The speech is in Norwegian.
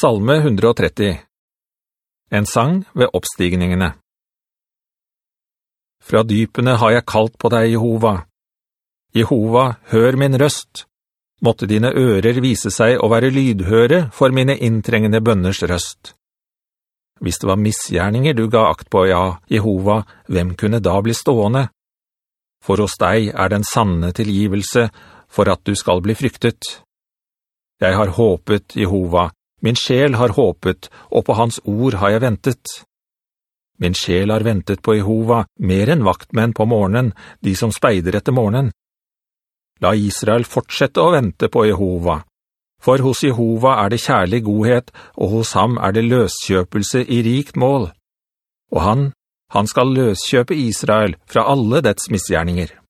Salme 130 En sang ved oppstigningene Fra dypene har jeg kalt på deg, Jehova. Jehova, hør min røst. Måtte dine ører vise seg å være lydhøre for mine inntrengende bønners røst. Hvis det var misgjerninger du ga akt på, ja, Jehova, hvem kunne da bli stående? For hos deg er den sanne tilgivelse for at du skal bli fryktet. Jeg har håpet, Jehova, Min sjel har håpet, og på hans ord har jeg ventet. Min sjel har ventet på Jehova, mer enn vaktmenn på morgenen, de som speider etter morgenen. La Israel fortsette å vente på Jehova. For hos Jehova er det kjærlig godhet, og hos ham er det løskjøpelse i rikt mål. Og han, han skal løskjøpe Israel fra alle dets misgjerninger.